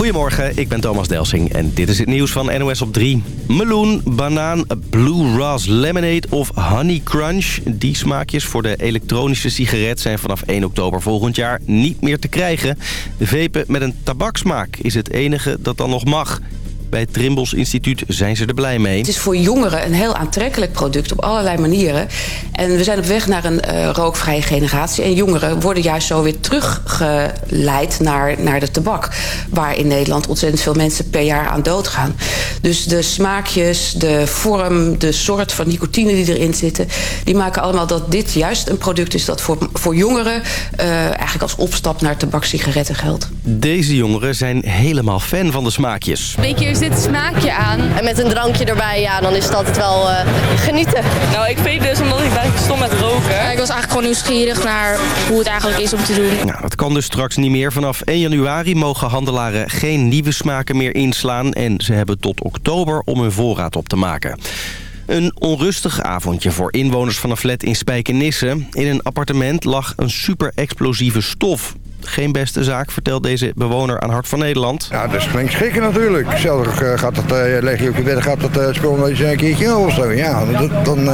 Goedemorgen, ik ben Thomas Delsing en dit is het nieuws van NOS op 3. Meloen, banaan, Blue Ras Lemonade of Honey Crunch. Die smaakjes voor de elektronische sigaret zijn vanaf 1 oktober volgend jaar niet meer te krijgen. De vepen met een tabaksmaak is het enige dat dan nog mag. Bij het Trimbos Instituut zijn ze er blij mee. Het is voor jongeren een heel aantrekkelijk product op allerlei manieren. En we zijn op weg naar een uh, rookvrije generatie. En jongeren worden juist zo weer teruggeleid naar, naar de tabak. Waar in Nederland ontzettend veel mensen per jaar aan doodgaan. Dus de smaakjes, de vorm, de soort van nicotine die erin zitten... die maken allemaal dat dit juist een product is dat voor, voor jongeren... Uh, eigenlijk als opstap naar tabakssigaretten geldt. Deze jongeren zijn helemaal fan van de smaakjes. Beetje dit smaakje aan. En met een drankje erbij, ja, dan is het altijd wel uh, genieten. Nou, ik weet dus omdat ik ben stom met roken. Ja, ik was eigenlijk gewoon nieuwsgierig naar hoe het eigenlijk is om te doen. Nou, dat kan dus straks niet meer. Vanaf 1 januari mogen handelaren geen nieuwe smaken meer inslaan... en ze hebben tot oktober om hun voorraad op te maken. Een onrustig avondje voor inwoners van een flat in Spijkenisse. In een appartement lag een super explosieve stof geen beste zaak, vertelt deze bewoner aan Hart van Nederland. Ja, dat is flink schrikken natuurlijk. Zelf uh, gaat dat, uh, leg je op je bed, gaat dat uh, spul nog eens een keertje of zo. Ja, dat, dan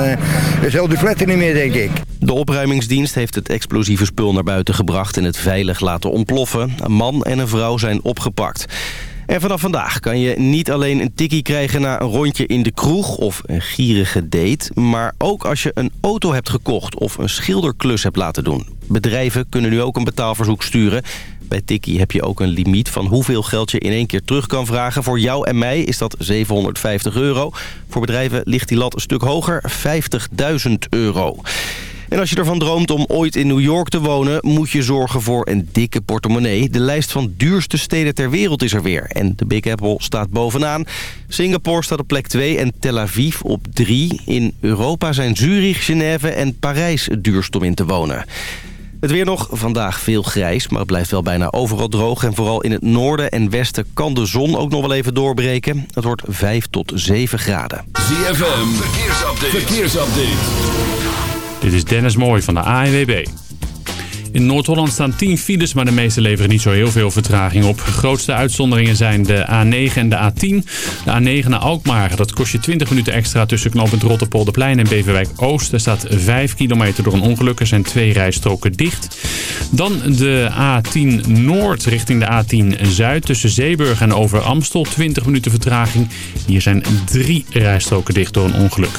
is heel die flat er niet meer, denk ik. De opruimingsdienst heeft het explosieve spul naar buiten gebracht en het veilig laten ontploffen. Een man en een vrouw zijn opgepakt. En vanaf vandaag kan je niet alleen een tikkie krijgen na een rondje in de kroeg of een gierige date... maar ook als je een auto hebt gekocht of een schilderklus hebt laten doen. Bedrijven kunnen nu ook een betaalverzoek sturen. Bij Tikkie heb je ook een limiet van hoeveel geld je in één keer terug kan vragen. Voor jou en mij is dat 750 euro. Voor bedrijven ligt die lat een stuk hoger, 50.000 euro. En als je ervan droomt om ooit in New York te wonen... moet je zorgen voor een dikke portemonnee. De lijst van duurste steden ter wereld is er weer. En de Big Apple staat bovenaan. Singapore staat op plek 2 en Tel Aviv op 3. In Europa zijn Zurich, Genève en Parijs duurst om in te wonen. Het weer nog, vandaag veel grijs, maar het blijft wel bijna overal droog. En vooral in het noorden en westen kan de zon ook nog wel even doorbreken. Het wordt 5 tot 7 graden. ZFM, verkeersupdate. verkeersupdate. Dit is Dennis Mooij van de ANWB. In Noord-Holland staan 10 files, maar de meeste leveren niet zo heel veel vertraging op. Grootste uitzonderingen zijn de A9 en de A10. De A9 naar Alkmaar, dat kost je 20 minuten extra tussen knooppunt Rotterpolderplein en Beverwijk Oost. Er staat 5 kilometer door een ongeluk, er zijn twee rijstroken dicht. Dan de A10 Noord richting de A10 Zuid tussen Zeeburg en Over Amstel, 20 minuten vertraging. Hier zijn drie rijstroken dicht door een ongeluk.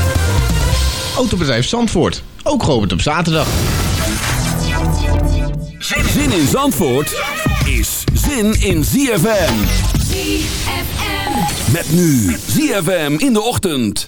Autobedrijf Zandvoort. Ook geopend op zaterdag. Zin in Zandvoort is zin in ZFM. ZFM. Met nu ZFM in de ochtend.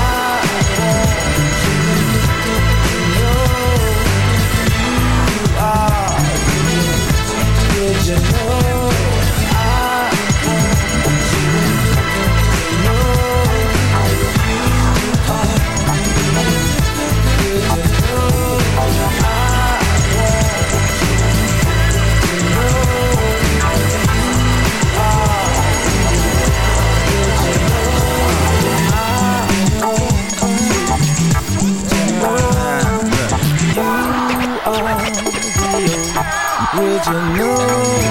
you know?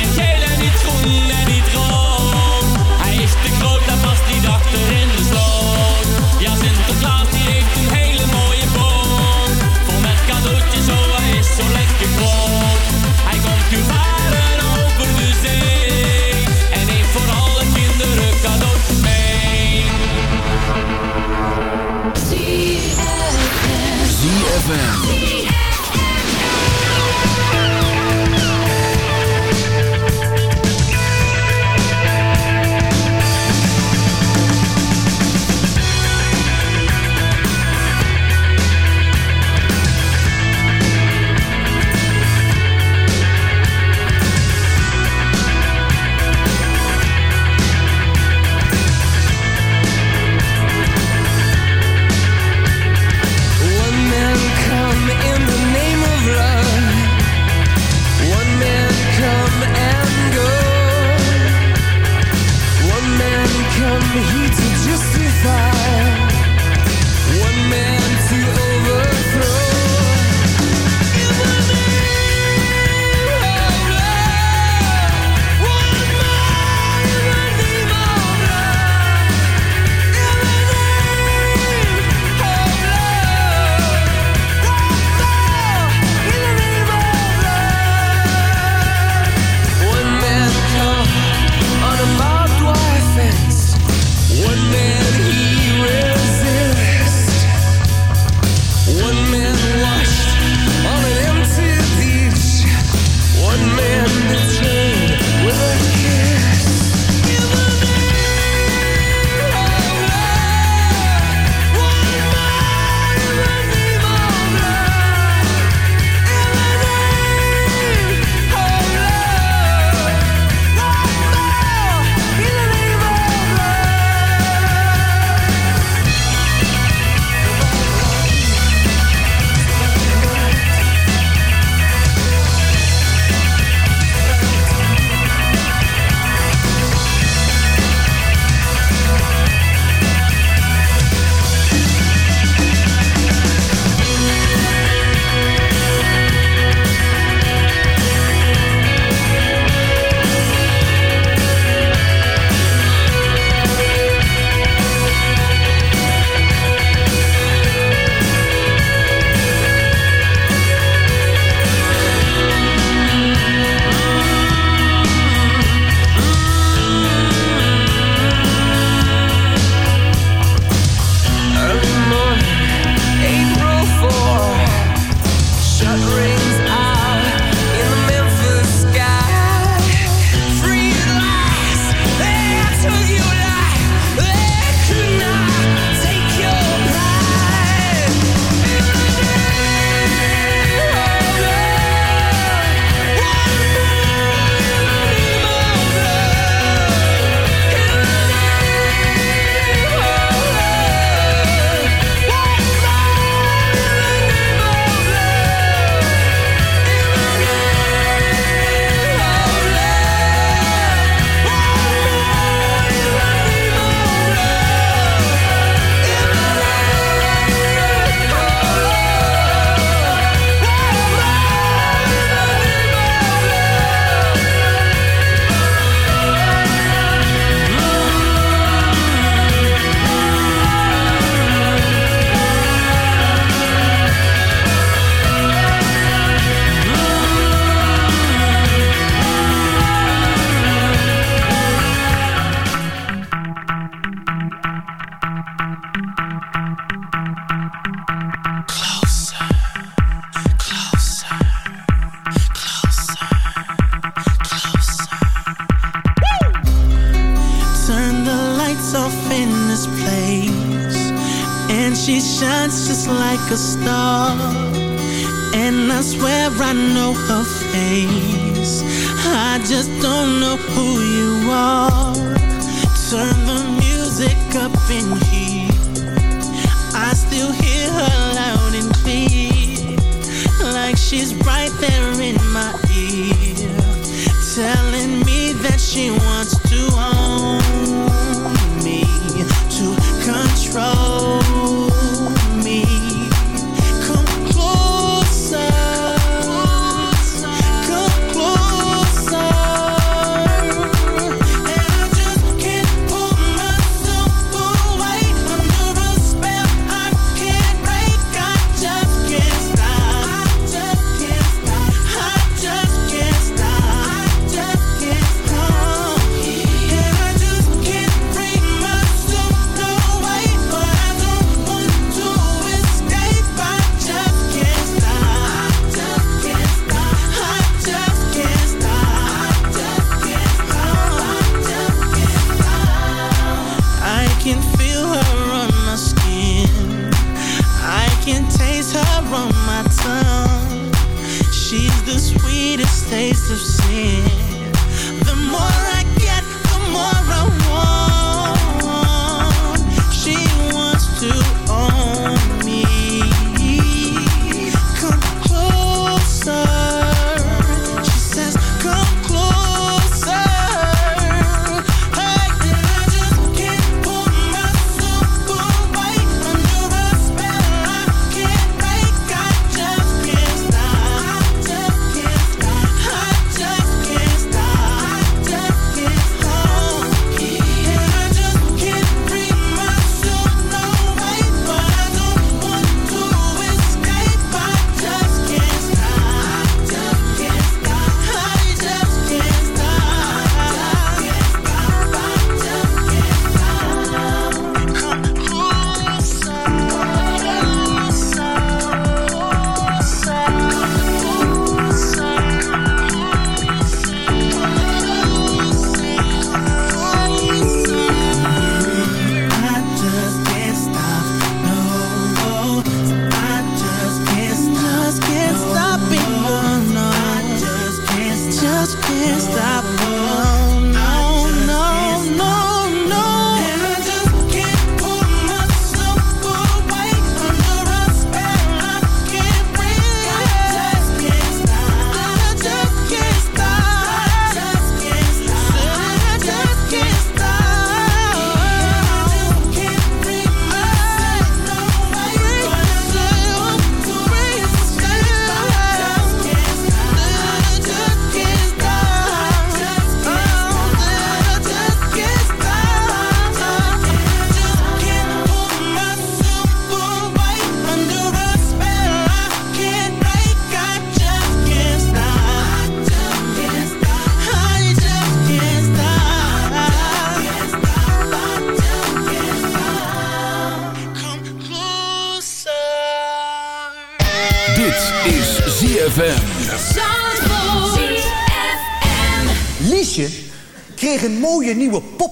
and tell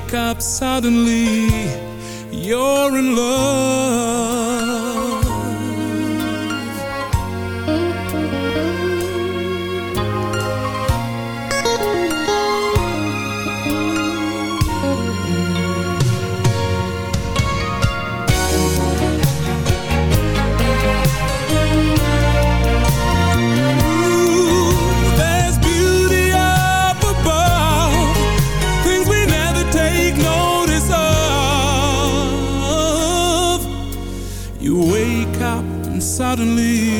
Wake up suddenly, you're in love. Suddenly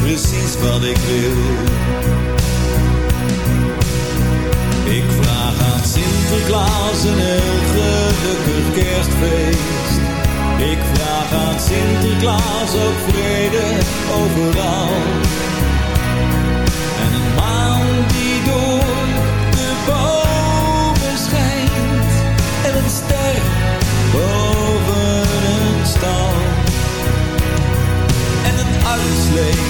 precies wat ik wil. Ik vraag aan Sinterklaas een heel gelukkig kerstfeest. Ik vraag aan Sinterklaas ook vrede overal. En een maan die door de bomen schijnt. En een ster boven een stal. En een uitslee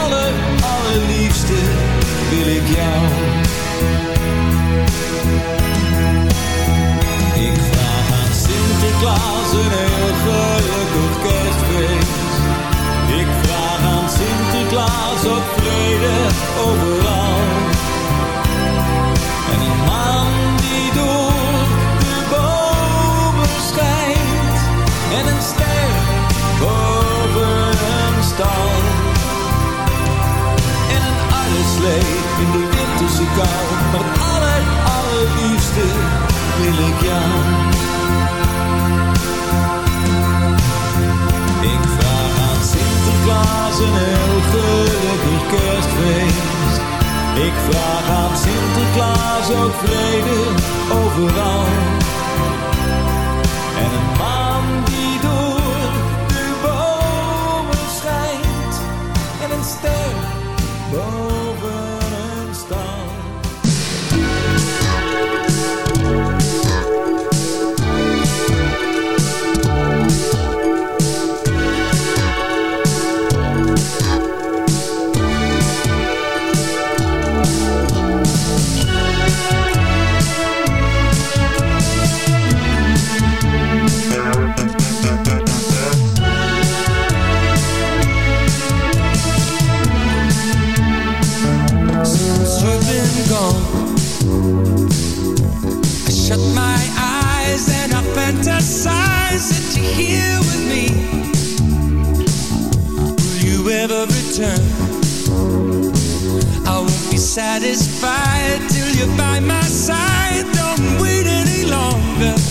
satisfied till you're by my side. Don't wait any longer.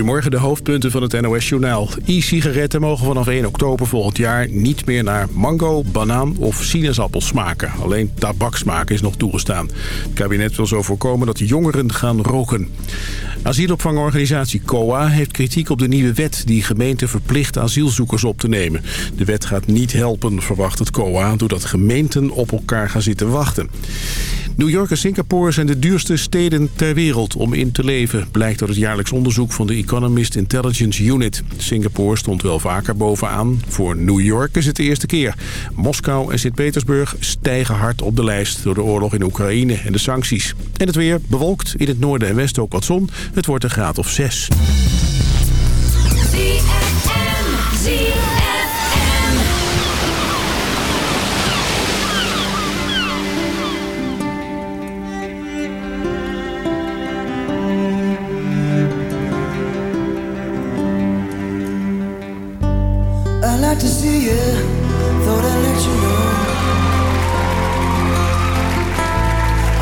Goedemorgen, de hoofdpunten van het NOS-journaal. E-sigaretten mogen vanaf 1 oktober volgend jaar niet meer naar mango, banaan of sinaasappel smaken. Alleen tabaksmaak is nog toegestaan. Het kabinet wil zo voorkomen dat jongeren gaan roken. Asielopvangorganisatie COA heeft kritiek op de nieuwe wet... die gemeenten verplicht asielzoekers op te nemen. De wet gaat niet helpen, verwacht het COA... doordat gemeenten op elkaar gaan zitten wachten. New York en Singapore zijn de duurste steden ter wereld om in te leven... blijkt uit het jaarlijks onderzoek van de Economist Intelligence Unit. Singapore stond wel vaker bovenaan. Voor New York is het de eerste keer. Moskou en Sint-Petersburg stijgen hard op de lijst... door de oorlog in Oekraïne en de sancties. En het weer bewolkt, in het noorden en westen ook wat zon. Het wordt een graad of 6. To see you, thought I'd let you know.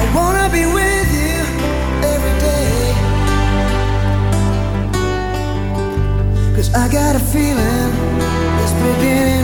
I wanna be with you every day. Cause I got a feeling it's beginning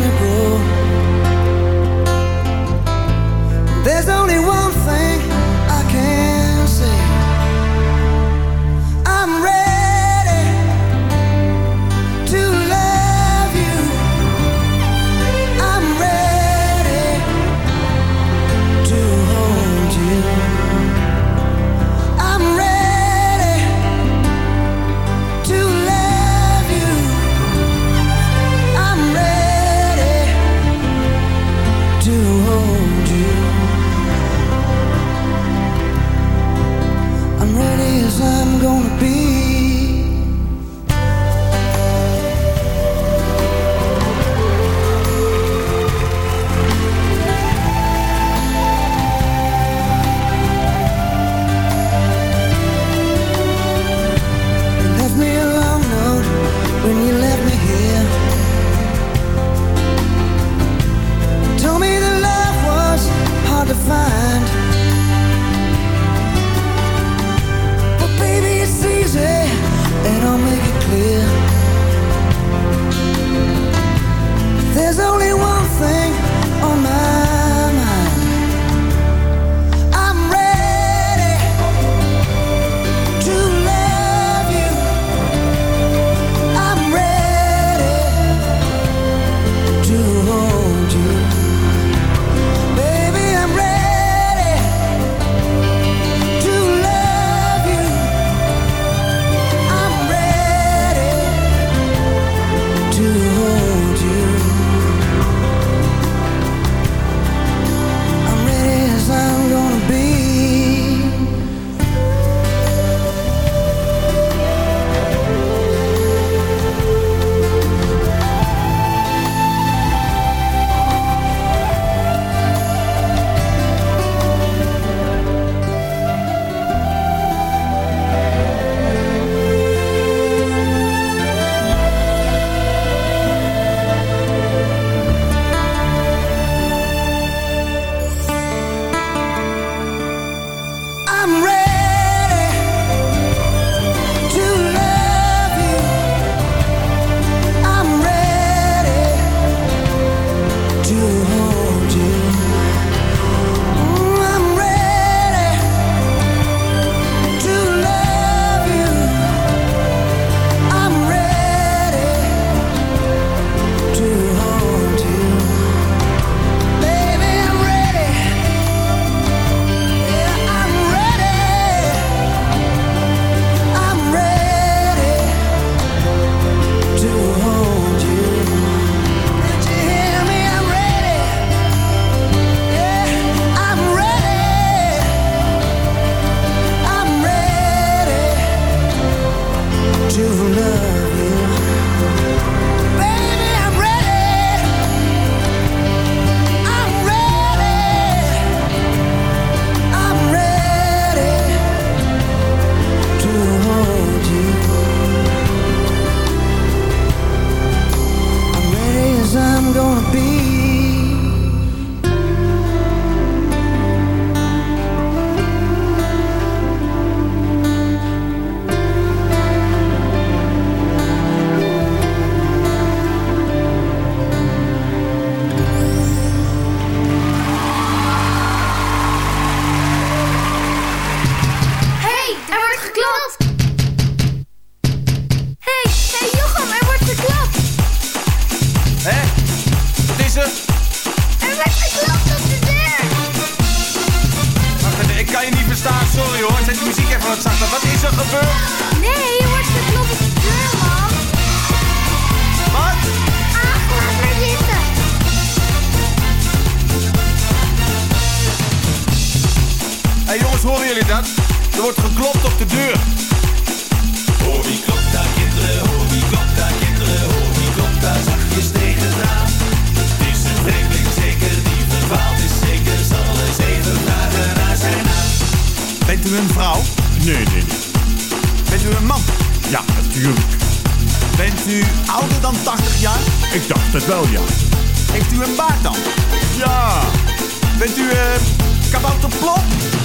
dan 80 jaar? Ik dacht het wel, ja. Heeft u een baard dan? Ja. Bent u uh, kabouterplop?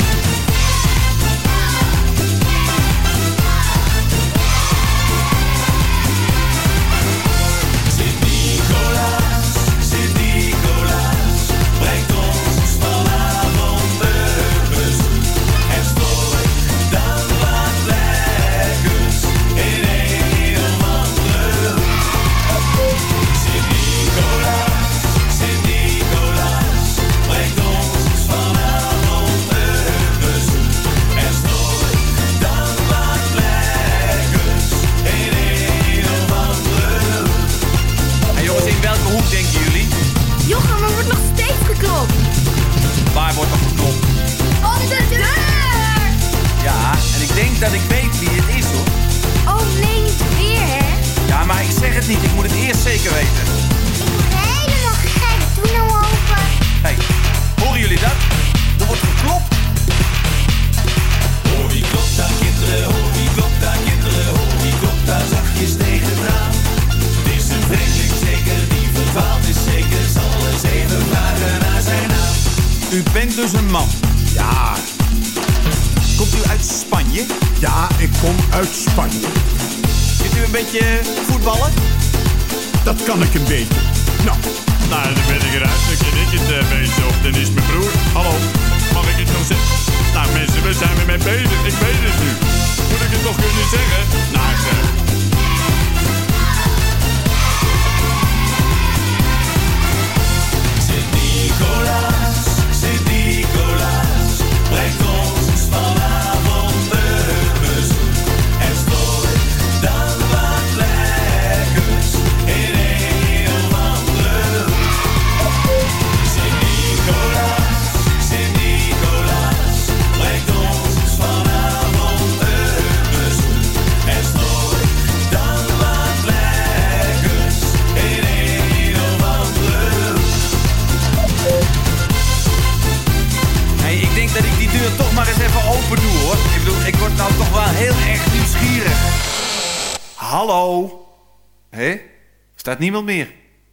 gaat niemand meer.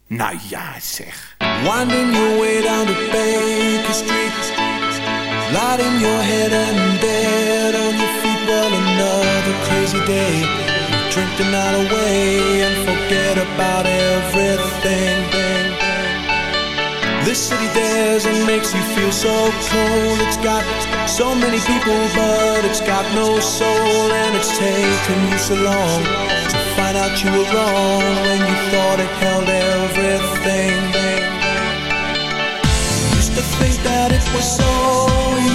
Nou ja, zeg. Winding your way down the Baker Street. Lighting your head and bed on your feet. Well, another crazy day. You Drink the night away and forget about everything. This city dares and makes you feel so cold It's got so many people but it's got no soul. And it's taken you so long find out you were wrong when you thought it held everything. Used to think that it was so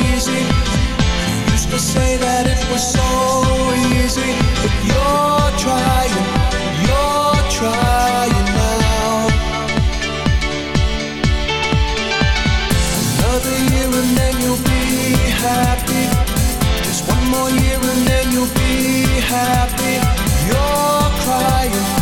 easy. Used to say that it was so easy, but you're trying, you're trying now. Another year and then you'll be happy. Just one more year and then you'll be happy fire.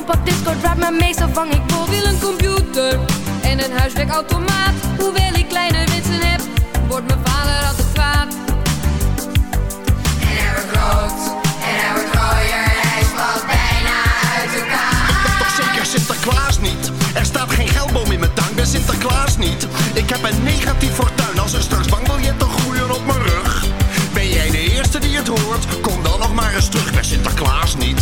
Een turbo compact disco drive, maar meestal vang ik bot. wil een computer en een huiswerkautomaat. Hoewel ik kleine wensen heb, wordt mijn vader altijd kwaad. En hij wordt rood en hij wordt rooier, hij spat bijna uit elkaar. Ik ben toch zeker Sinterklaas niet? Er staat geen geldboom in mijn tuin, ben Sinterklaas niet. Ik heb een negatief fortuin als er straks bankbiljetten groeien op mijn rug. Ben jij de eerste die het hoort? Kom dan nog maar eens terug bij Sinterklaas er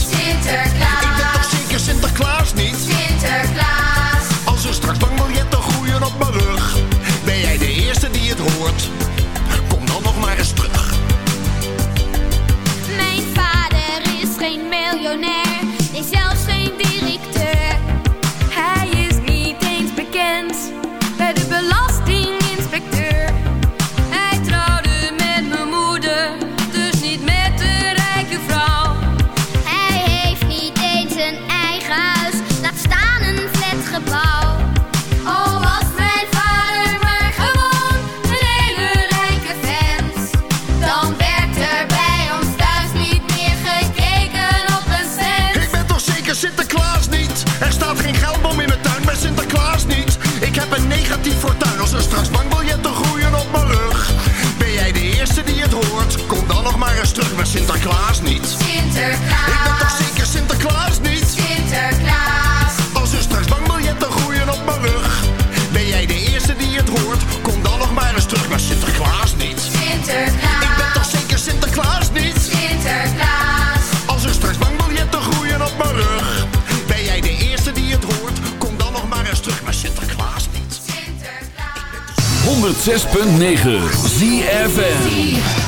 106.9 ZFM.